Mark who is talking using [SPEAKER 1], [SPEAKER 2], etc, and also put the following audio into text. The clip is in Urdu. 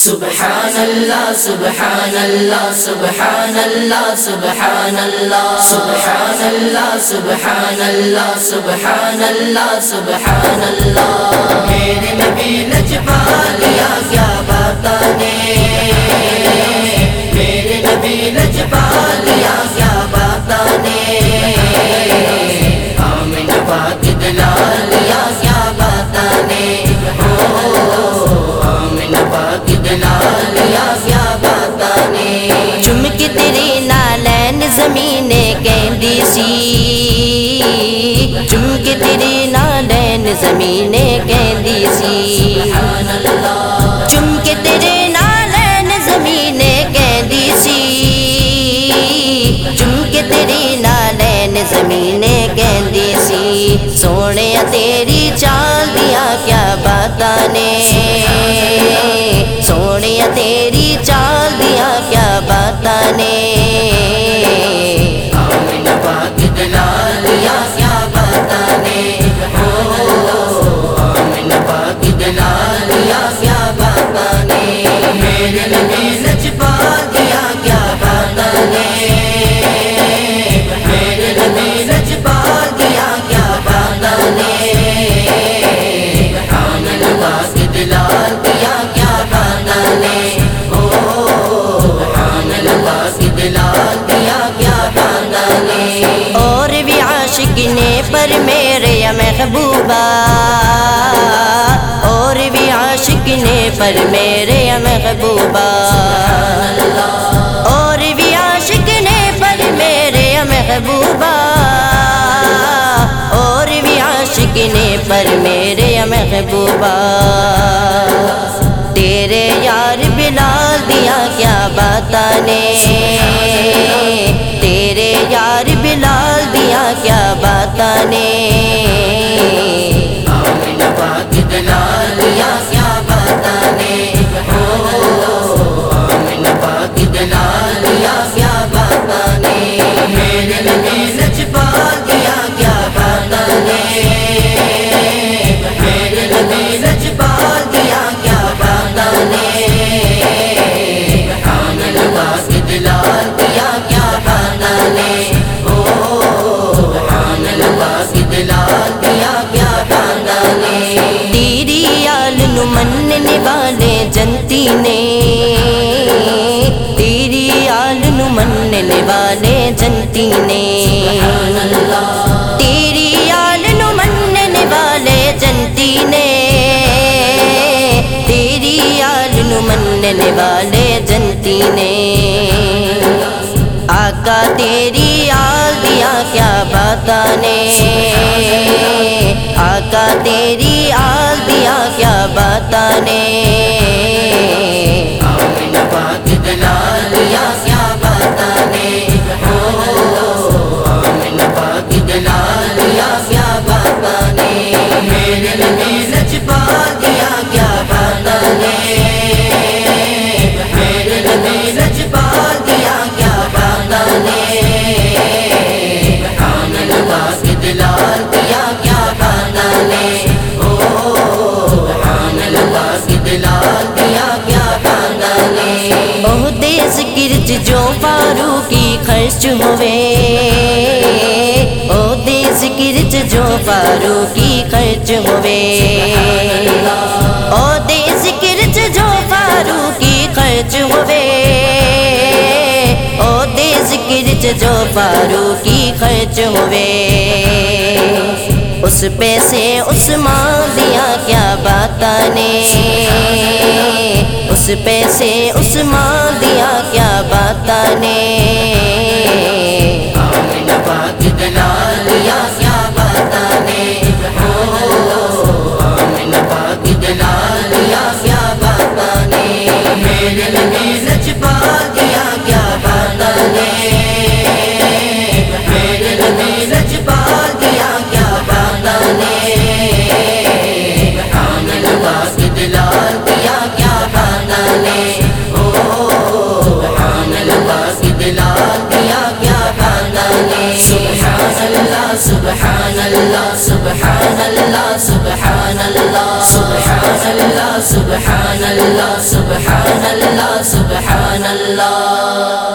[SPEAKER 1] سبحان اللہ سبحان اللہ سبحان اللہ سبحان اللہ سبحان اللہ سبحان اللہ سبحان اللہ سبحان اللہ میرے نبی لجپا لیا کیا بات نے میرے نبی لجپا لیا امی نے
[SPEAKER 2] دی سی
[SPEAKER 1] چم
[SPEAKER 2] کے تیرے نالین سی چم کے تیری نالین زمین نے سی سونے تیری چال دیا کیا باتانے۔ سونے تیری چال دیا کیا
[SPEAKER 1] بات نے
[SPEAKER 2] پر میرے یا محبوبہ، اور بھی عاشق نے پر میرے یا محبوبہ۔ اور بھی عاشق نے پر میرے یا محبوبہ۔ اور بھی عاشق نے پر میرے یا محبوبہ۔ تیرے یار بلال دیا کیا باتاں نے۔ ಮನೆ جنتی نے تیری آل نو مننے والے جنتی نے تیری آل نو مننے والے جنتی نے تیری آل نو مننے والے جنتی نے آقا تیری آل دیا کیا باتاں نے آقا تیری آل دیا کیا باتاں نے جو فاروقی خرچ ہوئے۔ عہدے ذکر چ جو فاروقی خرچ ہوئے۔ عہدے ذکر چ جو فاروقی خرچ ہوئے۔ عہدے ذکر چ جو فاروقی خرچ ہوئے۔ اس پیسے عثمان دیا کیا باتاں نے۔ پیسے عثمان دیا کیا
[SPEAKER 1] بات نے؟ اللہ سبحان اللہ سبحان اللہ سبحان اللہ سبحان اللہ سبحان اللہ سبحان اللہ